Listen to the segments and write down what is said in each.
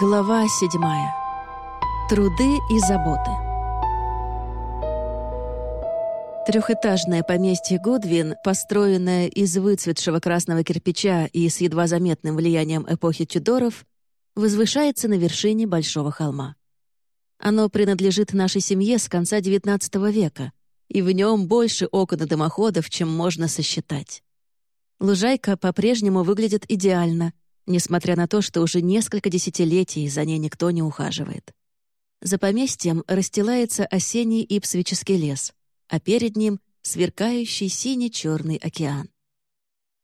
Глава седьмая. Труды и заботы. Трехэтажное поместье Гудвин, построенное из выцветшего красного кирпича и с едва заметным влиянием эпохи Тюдоров, возвышается на вершине большого холма. Оно принадлежит нашей семье с конца XIX века, и в нем больше окон и дымоходов, чем можно сосчитать. Лужайка по-прежнему выглядит идеально — несмотря на то, что уже несколько десятилетий за ней никто не ухаживает. За поместьем расстилается осенний ипсвический лес, а перед ним — сверкающий сине-черный океан.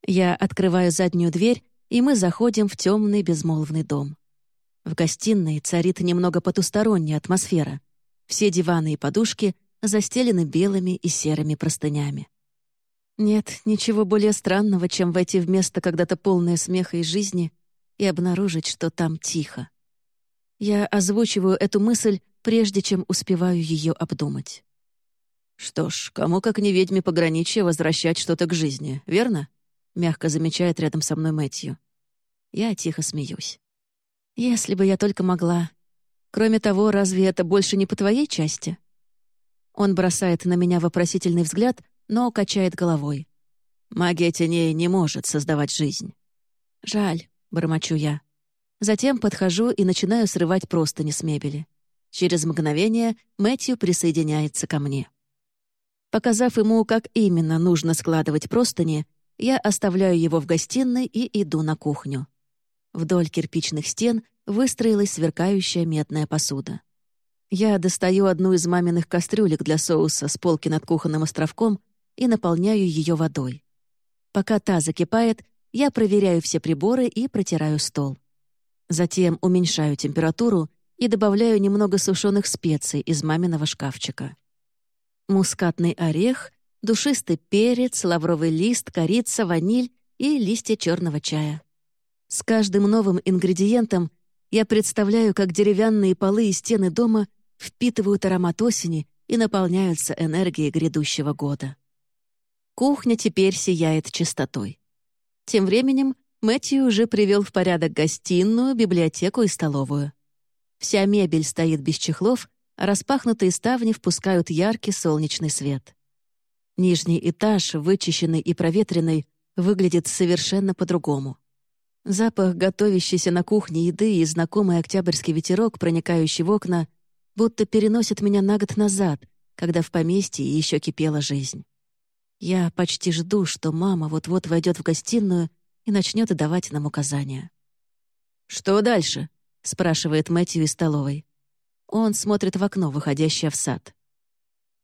Я открываю заднюю дверь, и мы заходим в темный безмолвный дом. В гостиной царит немного потусторонняя атмосфера. Все диваны и подушки застелены белыми и серыми простынями. Нет ничего более странного, чем войти в место когда-то полное смеха и жизни и обнаружить, что там тихо. Я озвучиваю эту мысль, прежде чем успеваю ее обдумать. «Что ж, кому как не ведьме пограничья возвращать что-то к жизни, верно?» — мягко замечает рядом со мной Мэтью. Я тихо смеюсь. «Если бы я только могла. Кроме того, разве это больше не по твоей части?» Он бросает на меня вопросительный взгляд, но качает головой. «Магия теней не может создавать жизнь». «Жаль», — бормочу я. Затем подхожу и начинаю срывать простыни с мебели. Через мгновение Мэтью присоединяется ко мне. Показав ему, как именно нужно складывать простыни, я оставляю его в гостиной и иду на кухню. Вдоль кирпичных стен выстроилась сверкающая медная посуда. Я достаю одну из маминых кастрюлек для соуса с полки над кухонным островком и наполняю ее водой. Пока та закипает, я проверяю все приборы и протираю стол. Затем уменьшаю температуру и добавляю немного сушеных специй из маминого шкафчика. Мускатный орех, душистый перец, лавровый лист, корица, ваниль и листья черного чая. С каждым новым ингредиентом я представляю, как деревянные полы и стены дома впитывают аромат осени и наполняются энергией грядущего года. Кухня теперь сияет чистотой. Тем временем Мэтью уже привел в порядок гостиную, библиотеку и столовую. Вся мебель стоит без чехлов, а распахнутые ставни впускают яркий солнечный свет. Нижний этаж, вычищенный и проветренный, выглядит совершенно по-другому. Запах готовящейся на кухне еды и знакомый октябрьский ветерок, проникающий в окна, будто переносит меня на год назад, когда в поместье еще кипела жизнь. Я почти жду, что мама вот-вот войдет в гостиную и начнет давать нам указания. «Что дальше?» — спрашивает Мэтью из столовой. Он смотрит в окно, выходящее в сад.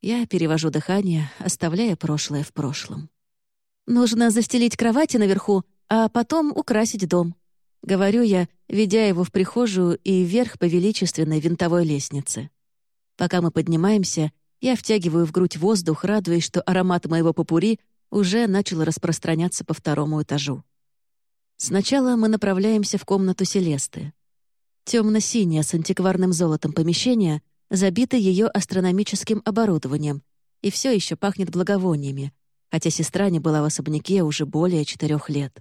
Я перевожу дыхание, оставляя прошлое в прошлом. «Нужно застелить кровати наверху, а потом украсить дом», — говорю я, ведя его в прихожую и вверх по величественной винтовой лестнице. Пока мы поднимаемся, я втягиваю в грудь воздух, радуясь, что аромат моего попури уже начал распространяться по второму этажу. Сначала мы направляемся в комнату Селесты. Темно-синее с антикварным золотом помещение забито ее астрономическим оборудованием и все еще пахнет благовониями, хотя сестра не была в особняке уже более четырех лет.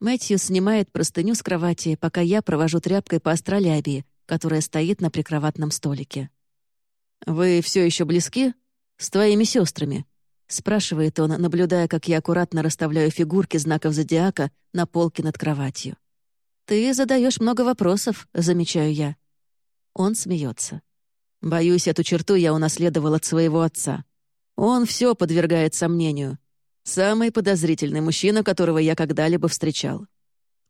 Мэтью снимает простыню с кровати, пока я провожу тряпкой по астролябии, которая стоит на прикроватном столике. «Вы все еще близки? С твоими сестрами?» — спрашивает он, наблюдая, как я аккуратно расставляю фигурки знаков зодиака на полке над кроватью. «Ты задаешь много вопросов», — замечаю я. Он смеется. Боюсь, эту черту я унаследовал от своего отца. Он все подвергает сомнению. Самый подозрительный мужчина, которого я когда-либо встречал.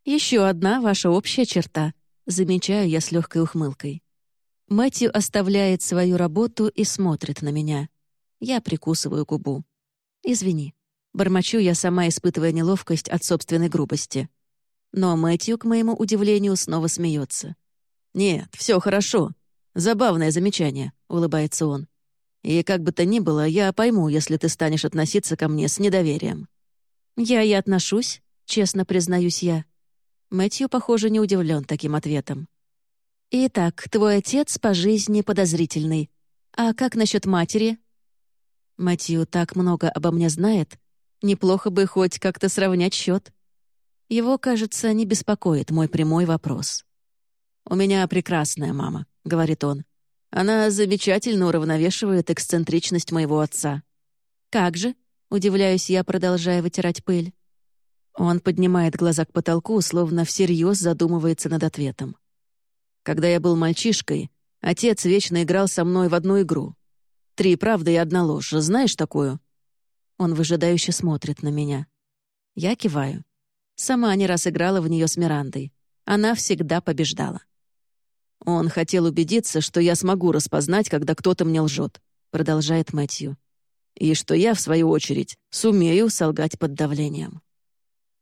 Еще одна ваша общая черта, замечаю я с легкой ухмылкой. Мэтью оставляет свою работу и смотрит на меня. Я прикусываю губу. «Извини». Бормочу я, сама испытывая неловкость от собственной грубости. Но Мэтью, к моему удивлению, снова смеется. «Нет, все хорошо. Забавное замечание», — улыбается он. «И как бы то ни было, я пойму, если ты станешь относиться ко мне с недоверием». «Я и отношусь», — честно признаюсь я. Мэтью, похоже, не удивлен таким ответом. «Итак, твой отец по жизни подозрительный. А как насчет матери?» Матью так много обо мне знает. Неплохо бы хоть как-то сравнять счет. Его, кажется, не беспокоит мой прямой вопрос. «У меня прекрасная мама», — говорит он. «Она замечательно уравновешивает эксцентричность моего отца». «Как же?» — удивляюсь я, продолжая вытирать пыль. Он поднимает глаза к потолку, словно всерьез задумывается над ответом. Когда я был мальчишкой, отец вечно играл со мной в одну игру. Три правды и одна ложь. Знаешь такую? Он выжидающе смотрит на меня. Я киваю. Сама не раз играла в нее с Мирандой. Она всегда побеждала. Он хотел убедиться, что я смогу распознать, когда кто-то мне лжет, продолжает Мэтью. И что я, в свою очередь, сумею солгать под давлением.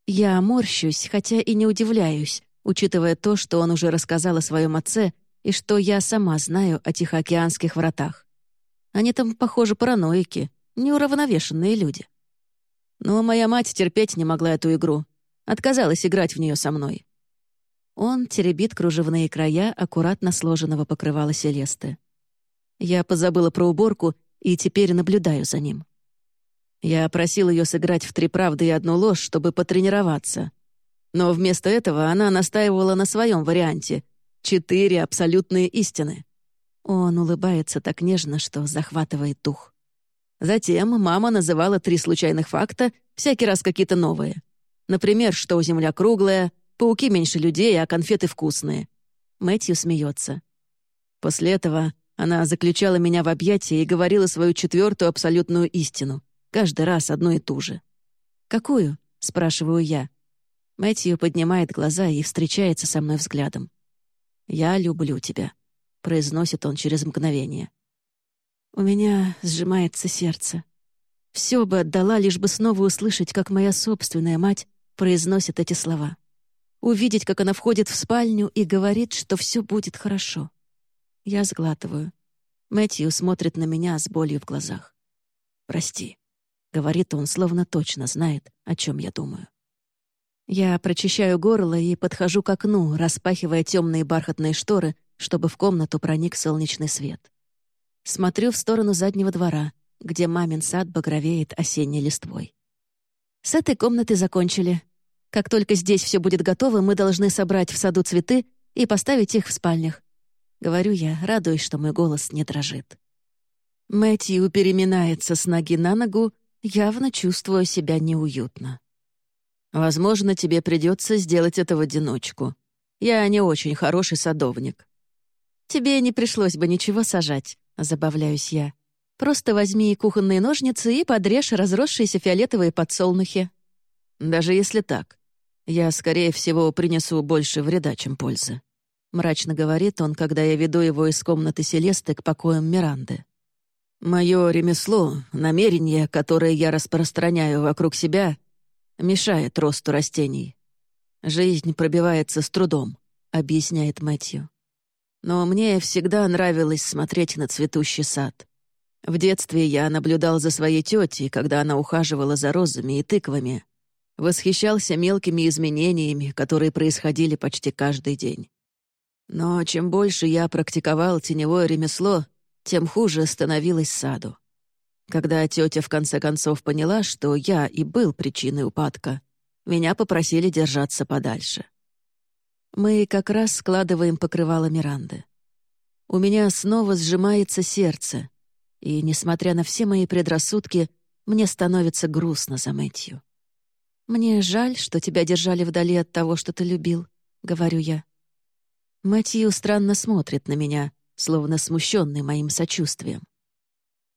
Я морщусь, хотя и не удивляюсь, учитывая то, что он уже рассказал о своем отце и что я сама знаю о Тихоокеанских вратах. Они там, похоже, параноики, неуравновешенные люди. Но моя мать терпеть не могла эту игру. Отказалась играть в нее со мной. Он теребит кружевные края аккуратно сложенного покрывала Селесты. Я позабыла про уборку и теперь наблюдаю за ним. Я просил ее сыграть в три правды и одну ложь, чтобы потренироваться. Но вместо этого она настаивала на своем варианте — четыре абсолютные истины. Он улыбается так нежно, что захватывает дух. Затем мама называла три случайных факта, всякий раз какие-то новые. Например, что Земля круглая, пауки меньше людей, а конфеты вкусные. Мэтью смеется. После этого она заключала меня в объятия и говорила свою четвертую абсолютную истину. Каждый раз одну и ту же. «Какую?» — спрашиваю я. Мэтью поднимает глаза и встречается со мной взглядом. «Я люблю тебя», — произносит он через мгновение. У меня сжимается сердце. Все бы отдала, лишь бы снова услышать, как моя собственная мать произносит эти слова. Увидеть, как она входит в спальню и говорит, что все будет хорошо. Я сглатываю. Мэтью смотрит на меня с болью в глазах. «Прости», — говорит он, словно точно знает, о чем я думаю. Я прочищаю горло и подхожу к окну, распахивая темные бархатные шторы, чтобы в комнату проник солнечный свет. Смотрю в сторону заднего двора, где мамин сад багровеет осенней листвой. С этой комнаты закончили. Как только здесь все будет готово, мы должны собрать в саду цветы и поставить их в спальнях. Говорю я, радуясь, что мой голос не дрожит. Мэтью переминается с ноги на ногу, явно чувствуя себя неуютно. «Возможно, тебе придется сделать это в одиночку. Я не очень хороший садовник». «Тебе не пришлось бы ничего сажать», — забавляюсь я. «Просто возьми кухонные ножницы и подрежь разросшиеся фиолетовые подсолнухи». «Даже если так, я, скорее всего, принесу больше вреда, чем пользы», — мрачно говорит он, когда я веду его из комнаты Селесты к покоям Миранды. Мое ремесло, намерение, которое я распространяю вокруг себя, мешает росту растений. Жизнь пробивается с трудом, объясняет Мэтью. Но мне всегда нравилось смотреть на цветущий сад. В детстве я наблюдал за своей тетей, когда она ухаживала за розами и тыквами. Восхищался мелкими изменениями, которые происходили почти каждый день. Но чем больше я практиковал теневое ремесло, тем хуже становилось саду. Когда тетя в конце концов поняла, что я и был причиной упадка, меня попросили держаться подальше. Мы как раз складываем покрывало Миранды. У меня снова сжимается сердце, и, несмотря на все мои предрассудки, мне становится грустно за Мэтью. «Мне жаль, что тебя держали вдали от того, что ты любил», — говорю я. Мэтью странно смотрит на меня, словно смущенный моим сочувствием.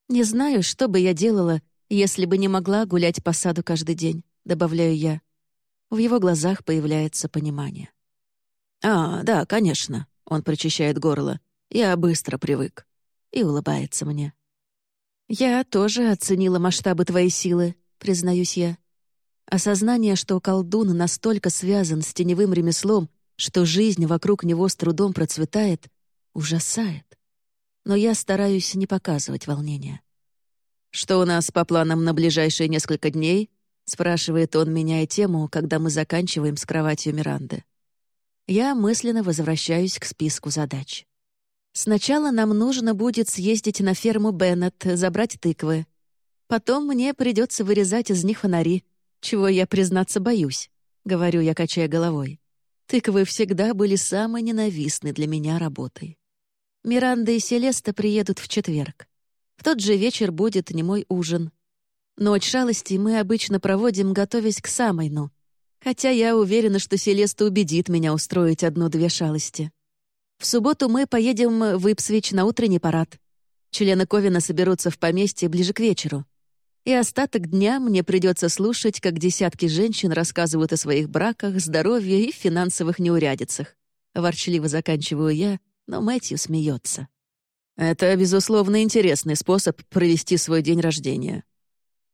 «Не знаю, что бы я делала, если бы не могла гулять по саду каждый день», — добавляю я. В его глазах появляется понимание. «А, да, конечно», — он прочищает горло. «Я быстро привык». И улыбается мне. «Я тоже оценила масштабы твоей силы», — признаюсь я. Осознание, что колдун настолько связан с теневым ремеслом, что жизнь вокруг него с трудом процветает, ужасает. Но я стараюсь не показывать волнения. «Что у нас по планам на ближайшие несколько дней?» — спрашивает он, меняя тему, когда мы заканчиваем с кроватью Миранды. Я мысленно возвращаюсь к списку задач. Сначала нам нужно будет съездить на ферму Беннет, забрать тыквы. Потом мне придется вырезать из них фонари, чего я, признаться, боюсь, — говорю я, качая головой. Тыквы всегда были самой ненавистной для меня работой. Миранда и Селеста приедут в четверг. В тот же вечер будет немой ужин. Ночь шалости мы обычно проводим, готовясь к самой, Хотя я уверена, что Селеста убедит меня устроить одну-две шалости. В субботу мы поедем в Ипсвич на утренний парад. Члены Ковина соберутся в поместье ближе к вечеру. И остаток дня мне придется слушать, как десятки женщин рассказывают о своих браках, здоровье и финансовых неурядицах. Ворчливо заканчиваю я, но Мэтью смеется. Это, безусловно, интересный способ провести свой день рождения.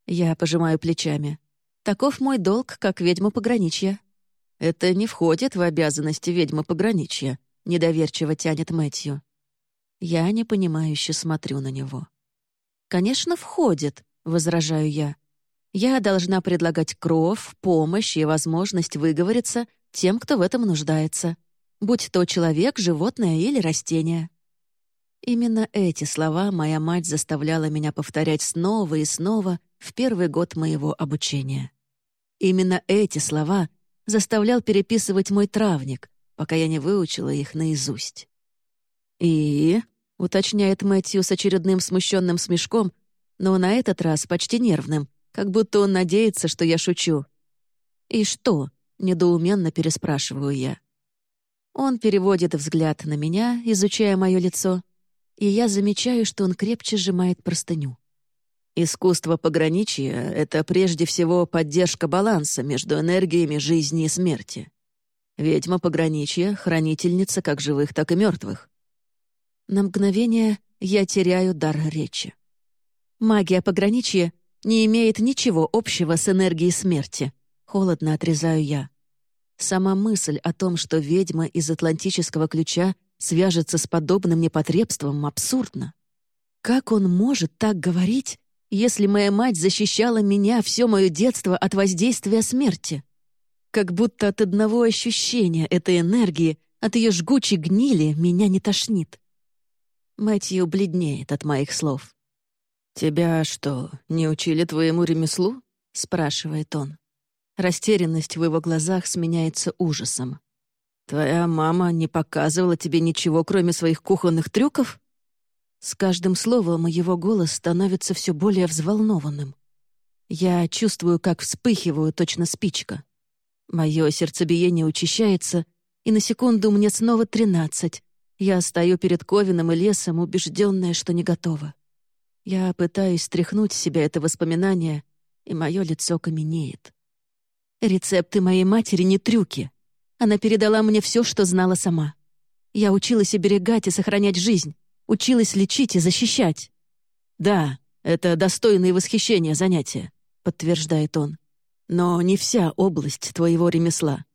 Я пожимаю плечами. Таков мой долг, как ведьма пограничья. Это не входит в обязанности ведьмы пограничья, недоверчиво тянет Мэтью. Я непонимающе смотрю на него. Конечно, входит, возражаю я. Я должна предлагать кров, помощь и возможность выговориться тем, кто в этом нуждается, будь то человек, животное или растение. Именно эти слова моя мать заставляла меня повторять снова и снова в первый год моего обучения. Именно эти слова заставлял переписывать мой травник, пока я не выучила их наизусть. «И?» — уточняет Мэтью с очередным смущенным смешком, но на этот раз почти нервным, как будто он надеется, что я шучу. «И что?» — недоуменно переспрашиваю я. Он переводит взгляд на меня, изучая мое лицо, и я замечаю, что он крепче сжимает простыню. Искусство пограничья — это прежде всего поддержка баланса между энергиями жизни и смерти. Ведьма пограничья — хранительница как живых, так и мертвых. На мгновение я теряю дар речи. Магия пограничья не имеет ничего общего с энергией смерти. Холодно отрезаю я. Сама мысль о том, что ведьма из Атлантического ключа свяжется с подобным непотребством, абсурдна. Как он может так говорить, если моя мать защищала меня все мое детство от воздействия смерти? Как будто от одного ощущения этой энергии, от ее жгучей гнили, меня не тошнит. Мэтью бледнеет от моих слов. «Тебя что, не учили твоему ремеслу?» — спрашивает он. Растерянность в его глазах сменяется ужасом. «Твоя мама не показывала тебе ничего, кроме своих кухонных трюков?» С каждым словом его голос становится все более взволнованным. Я чувствую, как вспыхиваю точно спичка. Мое сердцебиение учащается, и на секунду мне снова тринадцать. Я стою перед Ковином и лесом, убежденная, что не готова. Я пытаюсь стряхнуть с себя это воспоминание, и мое лицо каменеет. Рецепты моей матери не трюки. Она передала мне все, что знала сама. Я училась оберегать и сохранять жизнь, училась лечить и защищать. «Да, это достойное восхищения занятия», — подтверждает он. «Но не вся область твоего ремесла.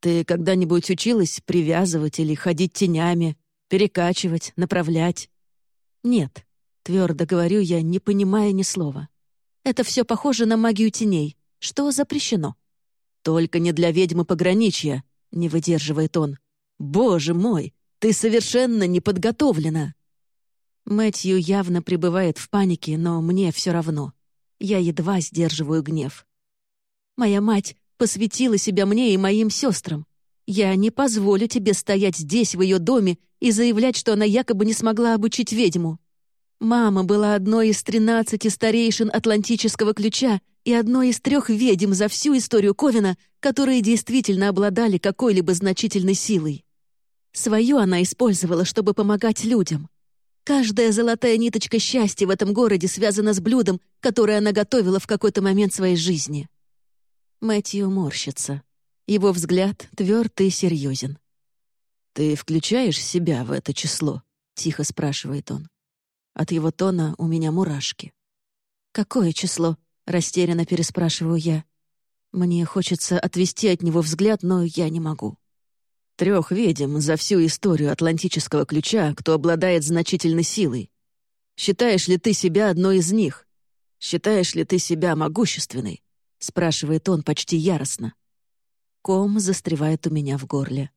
Ты когда-нибудь училась привязывать или ходить тенями, перекачивать, направлять?» «Нет», — твердо говорю я, не понимая ни слова. «Это все похоже на магию теней, что запрещено». «Только не для ведьмы пограничья», — не выдерживает он. «Боже мой, ты совершенно не подготовлена!» Мэтью явно пребывает в панике, но мне все равно. Я едва сдерживаю гнев. Моя мать посвятила себя мне и моим сестрам. Я не позволю тебе стоять здесь, в ее доме, и заявлять, что она якобы не смогла обучить ведьму. Мама была одной из тринадцати старейшин Атлантического ключа и одной из трех ведьм за всю историю Ковина, которые действительно обладали какой-либо значительной силой. Свою она использовала, чтобы помогать людям. Каждая золотая ниточка счастья в этом городе связана с блюдом, которое она готовила в какой-то момент своей жизни. Мэтью морщится. Его взгляд твердый и серьезен. «Ты включаешь себя в это число?» — тихо спрашивает он. От его тона у меня мурашки. «Какое число?» — растерянно переспрашиваю я. Мне хочется отвести от него взгляд, но я не могу. Трех ведьм за всю историю Атлантического ключа, кто обладает значительной силой. Считаешь ли ты себя одной из них? Считаешь ли ты себя могущественной? Спрашивает он почти яростно. Ком застревает у меня в горле.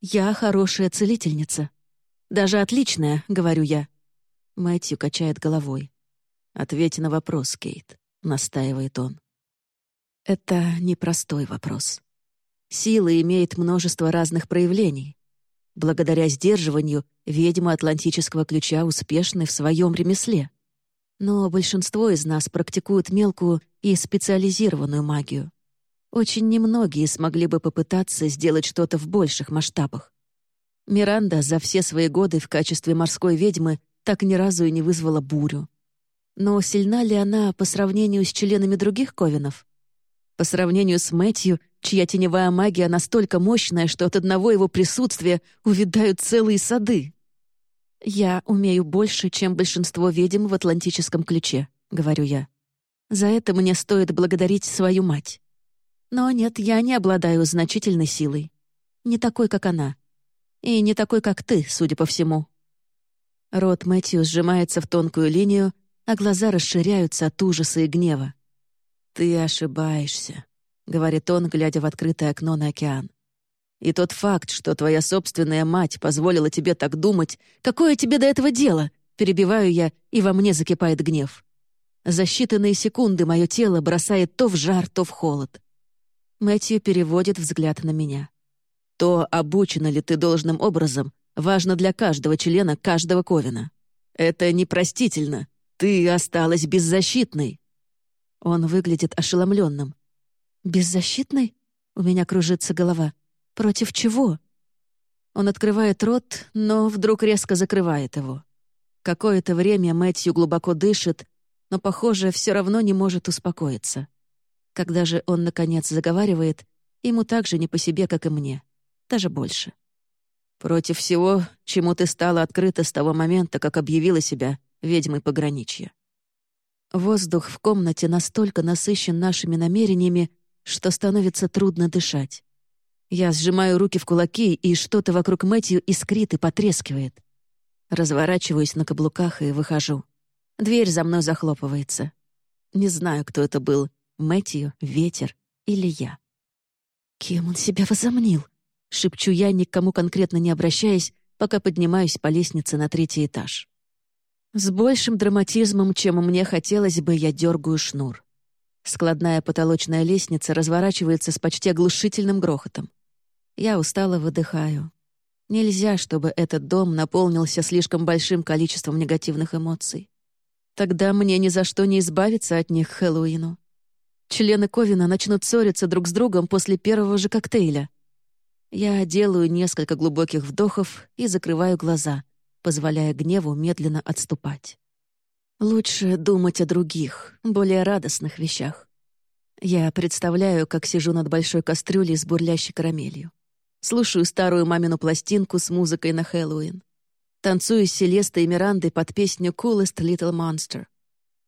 Я хорошая целительница. Даже отличная, говорю я. Мэтью качает головой. «Ответь на вопрос, Кейт», — настаивает он. Это непростой вопрос. Сила имеет множество разных проявлений. Благодаря сдерживанию ведьмы Атлантического ключа успешны в своем ремесле. Но большинство из нас практикуют мелкую и специализированную магию. Очень немногие смогли бы попытаться сделать что-то в больших масштабах. Миранда за все свои годы в качестве морской ведьмы так ни разу и не вызвала бурю. Но сильна ли она по сравнению с членами других ковенов? По сравнению с Мэтью, чья теневая магия настолько мощная, что от одного его присутствия увядают целые сады. «Я умею больше, чем большинство ведьм в Атлантическом ключе», — говорю я. «За это мне стоит благодарить свою мать. Но нет, я не обладаю значительной силой. Не такой, как она. И не такой, как ты, судя по всему». Рот Мэтью сжимается в тонкую линию, а глаза расширяются от ужаса и гнева. «Ты ошибаешься», — говорит он, глядя в открытое окно на океан. «И тот факт, что твоя собственная мать позволила тебе так думать, какое тебе до этого дело?» Перебиваю я, и во мне закипает гнев. За считанные секунды мое тело бросает то в жар, то в холод. Мэтью переводит взгляд на меня. То, обучена ли ты должным образом, важно для каждого члена каждого Ковина. Это непростительно. Ты осталась беззащитной. Он выглядит ошеломленным. «Беззащитный?» У меня кружится голова. «Против чего?» Он открывает рот, но вдруг резко закрывает его. Какое-то время Мэтью глубоко дышит, но, похоже, все равно не может успокоиться. Когда же он, наконец, заговаривает, ему так же не по себе, как и мне. Даже больше. «Против всего, чему ты стала открыта с того момента, как объявила себя ведьмой пограничья. Воздух в комнате настолько насыщен нашими намерениями, что становится трудно дышать. Я сжимаю руки в кулаки, и что-то вокруг Мэтью искрит и потрескивает. Разворачиваюсь на каблуках и выхожу. Дверь за мной захлопывается. Не знаю, кто это был — Мэтью, ветер или я. «Кем он себя возомнил?» — шепчу я, никому конкретно не обращаясь, пока поднимаюсь по лестнице на третий этаж. С большим драматизмом, чем мне хотелось бы, я дергаю шнур. Складная потолочная лестница разворачивается с почти оглушительным грохотом. Я устало выдыхаю. Нельзя, чтобы этот дом наполнился слишком большим количеством негативных эмоций. Тогда мне ни за что не избавиться от них Хэллоуину. Члены Ковина начнут ссориться друг с другом после первого же коктейля. Я делаю несколько глубоких вдохов и закрываю глаза — позволяя гневу медленно отступать. Лучше думать о других, более радостных вещах. Я представляю, как сижу над большой кастрюлей с бурлящей карамелью. Слушаю старую мамину пластинку с музыкой на Хэллоуин. Танцую с Селестой и Мирандой под песню «Coolest Little Monster».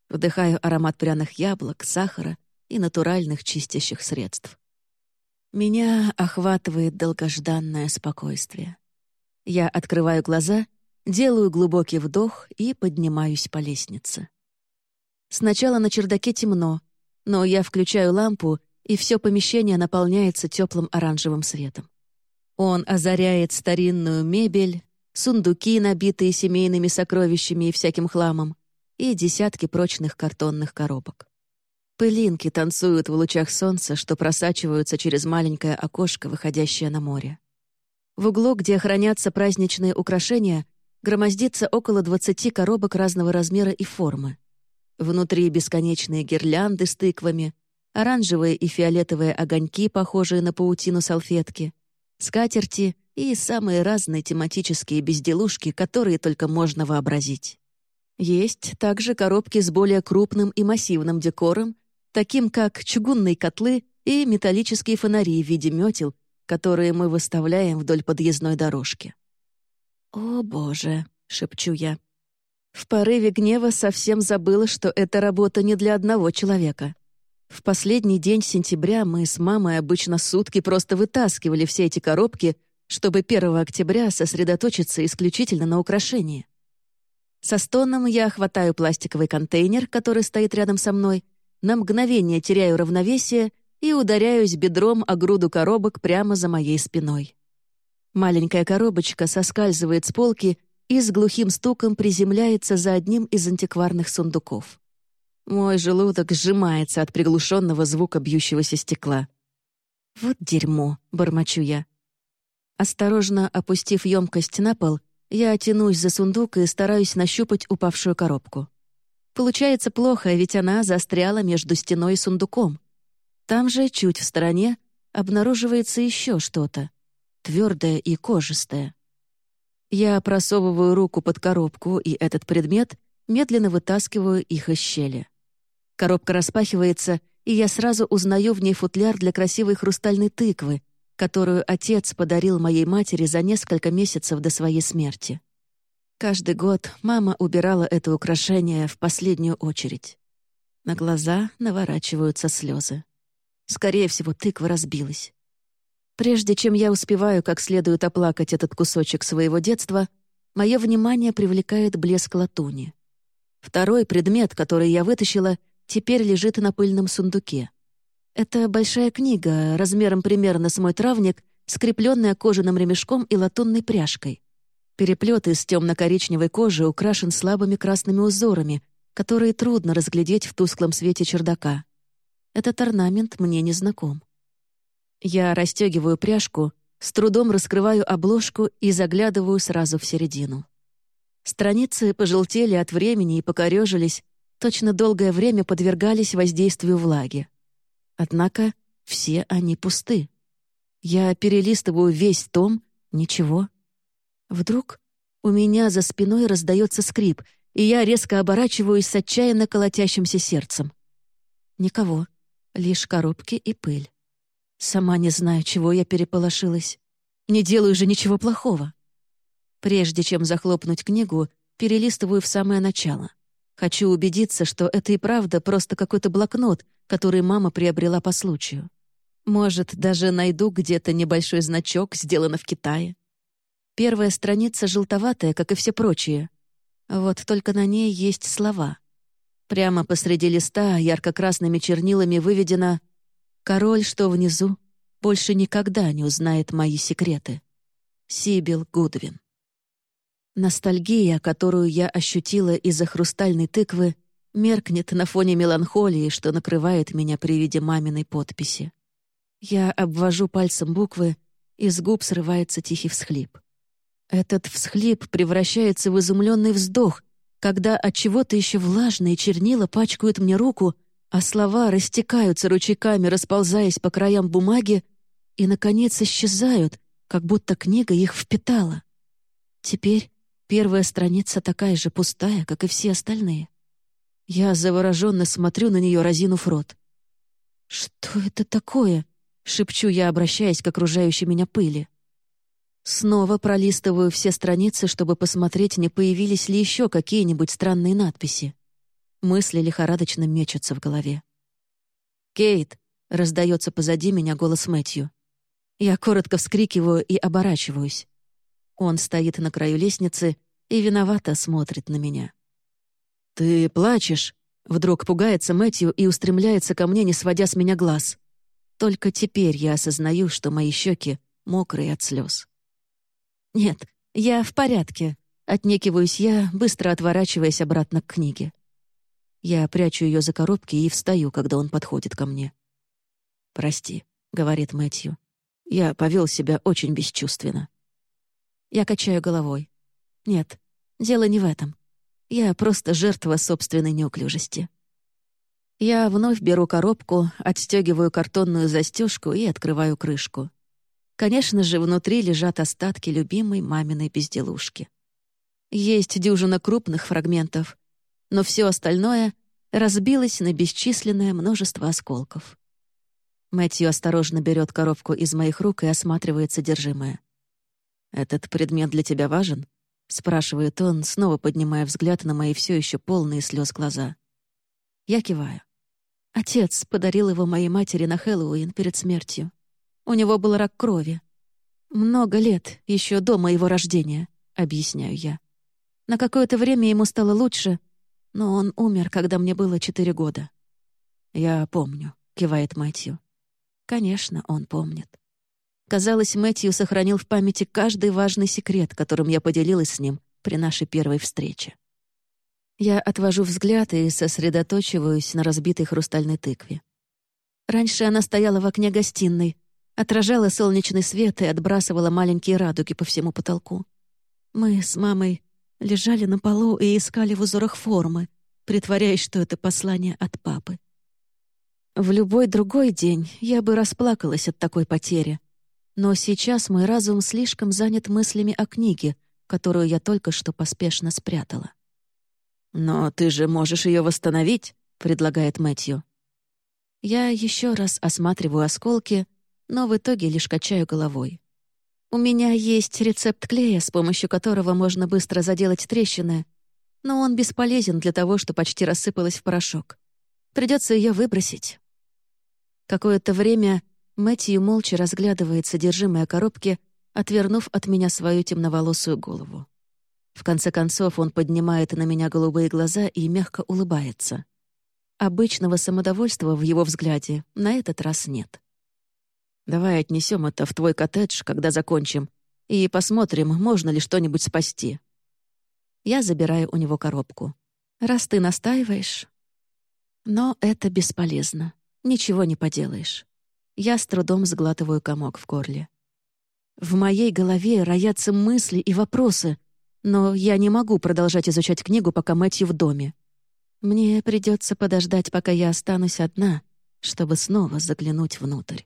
Вдыхаю аромат пряных яблок, сахара и натуральных чистящих средств. Меня охватывает долгожданное спокойствие. Я открываю глаза Делаю глубокий вдох и поднимаюсь по лестнице. Сначала на чердаке темно, но я включаю лампу, и все помещение наполняется теплым оранжевым светом. Он озаряет старинную мебель, сундуки, набитые семейными сокровищами и всяким хламом, и десятки прочных картонных коробок. Пылинки танцуют в лучах солнца, что просачиваются через маленькое окошко, выходящее на море. В углу, где хранятся праздничные украшения, громоздится около 20 коробок разного размера и формы. Внутри бесконечные гирлянды с тыквами, оранжевые и фиолетовые огоньки, похожие на паутину салфетки, скатерти и самые разные тематические безделушки, которые только можно вообразить. Есть также коробки с более крупным и массивным декором, таким как чугунные котлы и металлические фонари в виде метел, которые мы выставляем вдоль подъездной дорожки. «О, Боже!» — шепчу я. В порыве гнева совсем забыла, что эта работа не для одного человека. В последний день сентября мы с мамой обычно сутки просто вытаскивали все эти коробки, чтобы 1 октября сосредоточиться исключительно на украшении. Со стоном я хватаю пластиковый контейнер, который стоит рядом со мной, на мгновение теряю равновесие и ударяюсь бедром о груду коробок прямо за моей спиной. Маленькая коробочка соскальзывает с полки и с глухим стуком приземляется за одним из антикварных сундуков. Мой желудок сжимается от приглушенного звука бьющегося стекла. Вот дерьмо, бормочу я. Осторожно опустив емкость на пол, я тянусь за сундук и стараюсь нащупать упавшую коробку. Получается плохо, ведь она застряла между стеной и сундуком. Там же, чуть в стороне, обнаруживается еще что-то. Твердое и кожистое. Я просовываю руку под коробку, и этот предмет медленно вытаскиваю их из щели. Коробка распахивается, и я сразу узнаю в ней футляр для красивой хрустальной тыквы, которую отец подарил моей матери за несколько месяцев до своей смерти. Каждый год мама убирала это украшение в последнюю очередь. На глаза наворачиваются слезы. Скорее всего, тыква разбилась. Прежде чем я успеваю как следует оплакать этот кусочек своего детства, мое внимание привлекает блеск латуни. Второй предмет, который я вытащила, теперь лежит на пыльном сундуке. Это большая книга, размером примерно с мой травник, скрепленная кожаным ремешком и латунной пряжкой. Переплет из темно-коричневой кожи украшен слабыми красными узорами, которые трудно разглядеть в тусклом свете чердака. Этот орнамент мне не знаком. Я расстегиваю пряжку, с трудом раскрываю обложку и заглядываю сразу в середину. Страницы пожелтели от времени и покорежились, точно долгое время подвергались воздействию влаги. Однако все они пусты. Я перелистываю весь том, ничего. Вдруг у меня за спиной раздается скрип, и я резко оборачиваюсь с отчаянно колотящимся сердцем. Никого лишь коробки и пыль. Сама не знаю, чего я переполошилась. Не делаю же ничего плохого. Прежде чем захлопнуть книгу, перелистываю в самое начало. Хочу убедиться, что это и правда просто какой-то блокнот, который мама приобрела по случаю. Может, даже найду где-то небольшой значок, сделано в Китае. Первая страница желтоватая, как и все прочие. Вот только на ней есть слова. Прямо посреди листа ярко-красными чернилами выведено «Король, что внизу, больше никогда не узнает мои секреты». Сибил Гудвин. Ностальгия, которую я ощутила из-за хрустальной тыквы, меркнет на фоне меланхолии, что накрывает меня при виде маминой подписи. Я обвожу пальцем буквы, и с губ срывается тихий всхлип. Этот всхлип превращается в изумленный вздох, когда от чего-то еще влажные чернила пачкают мне руку, а слова растекаются ручейками, расползаясь по краям бумаги, и, наконец, исчезают, как будто книга их впитала. Теперь первая страница такая же пустая, как и все остальные. Я завороженно смотрю на нее, разинув рот. «Что это такое?» — шепчу я, обращаясь к окружающей меня пыли. Снова пролистываю все страницы, чтобы посмотреть, не появились ли еще какие-нибудь странные надписи. Мысли лихорадочно мечутся в голове. «Кейт!» — раздается позади меня голос Мэтью. Я коротко вскрикиваю и оборачиваюсь. Он стоит на краю лестницы и виновато смотрит на меня. «Ты плачешь?» Вдруг пугается Мэтью и устремляется ко мне, не сводя с меня глаз. Только теперь я осознаю, что мои щеки мокрые от слез. «Нет, я в порядке», — отнекиваюсь я, быстро отворачиваясь обратно к книге. Я прячу ее за коробки и встаю, когда он подходит ко мне. «Прости», — говорит Мэтью. «Я повел себя очень бесчувственно». Я качаю головой. «Нет, дело не в этом. Я просто жертва собственной неуклюжести». Я вновь беру коробку, отстегиваю картонную застежку и открываю крышку. Конечно же, внутри лежат остатки любимой маминой безделушки. Есть дюжина крупных фрагментов, но все остальное разбилось на бесчисленное множество осколков. Мэтью осторожно берет коробку из моих рук и осматривает содержимое. «Этот предмет для тебя важен?» — спрашивает он, снова поднимая взгляд на мои все еще полные слез глаза. Я киваю. Отец подарил его моей матери на Хэллоуин перед смертью. У него был рак крови. Много лет, еще до моего рождения, объясняю я. На какое-то время ему стало лучше, но он умер, когда мне было четыре года. «Я помню», — кивает Мэтью. Конечно, он помнит. Казалось, Мэтью сохранил в памяти каждый важный секрет, которым я поделилась с ним при нашей первой встрече. Я отвожу взгляд и сосредоточиваюсь на разбитой хрустальной тыкве. Раньше она стояла в окне гостиной, отражала солнечный свет и отбрасывала маленькие радуги по всему потолку. Мы с мамой лежали на полу и искали в узорах формы, притворяясь, что это послание от папы. В любой другой день я бы расплакалась от такой потери, но сейчас мой разум слишком занят мыслями о книге, которую я только что поспешно спрятала. «Но ты же можешь ее восстановить», — предлагает Мэтью. Я еще раз осматриваю осколки, но в итоге лишь качаю головой. У меня есть рецепт клея, с помощью которого можно быстро заделать трещины, но он бесполезен для того, что почти рассыпалась в порошок. Придется ее выбросить. Какое-то время Мэтью молча разглядывает содержимое коробки, отвернув от меня свою темноволосую голову. В конце концов он поднимает на меня голубые глаза и мягко улыбается. Обычного самодовольства в его взгляде на этот раз нет. Давай отнесем это в твой коттедж, когда закончим, и посмотрим, можно ли что-нибудь спасти. Я забираю у него коробку. Раз ты настаиваешь... Но это бесполезно. Ничего не поделаешь. Я с трудом сглатываю комок в горле. В моей голове роятся мысли и вопросы, но я не могу продолжать изучать книгу, пока Мэтью в доме. Мне придется подождать, пока я останусь одна, чтобы снова заглянуть внутрь.